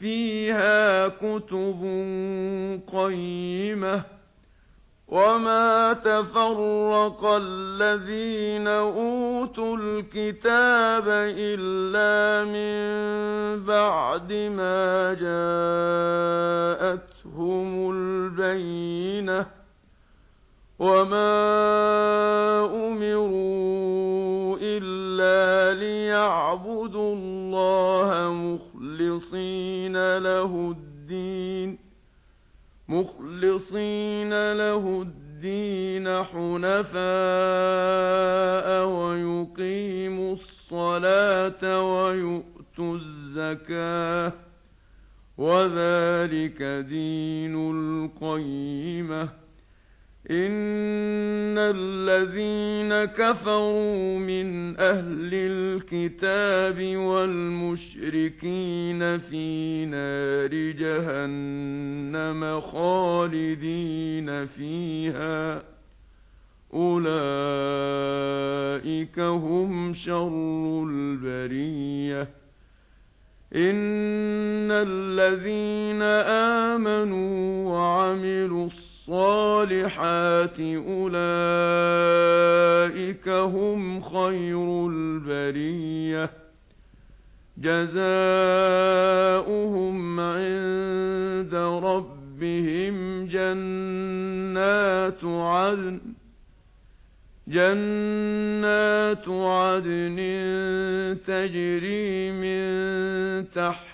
فِيهَا كُتُبٌ قَيِّمَةٌ وَمَا تَفَرَّقَ الَّذِينَ أُوتُوا الْكِتَابَ إِلَّا مِنْ بَعْدِ مَا جَاءَتْهُمُ الْبَيِّنَةُ وَمَا فَلْيَعْبُدُوا اللَّهَ مُخْلِصِينَ لَهُ الدِّينَ مُخْلِصِينَ لَهُ الدِّينَ حُنَفَاءَ وَيُقِيمُوا الصَّلَاةَ وَيُؤْتُوا الزَّكَاةَ وَذَلِكَ دِينُ الْقَيِّمَةِ ان الذين كفروا من أهل الكتاب والمشركين في نار جهنم خالدين فيها اولئك هم شر البريه ان الذين امنوا وعملوا الصالحات أولئك هم خير البرية جزاؤهم عند ربهم جنات عدن جنات عدن تجري من تحت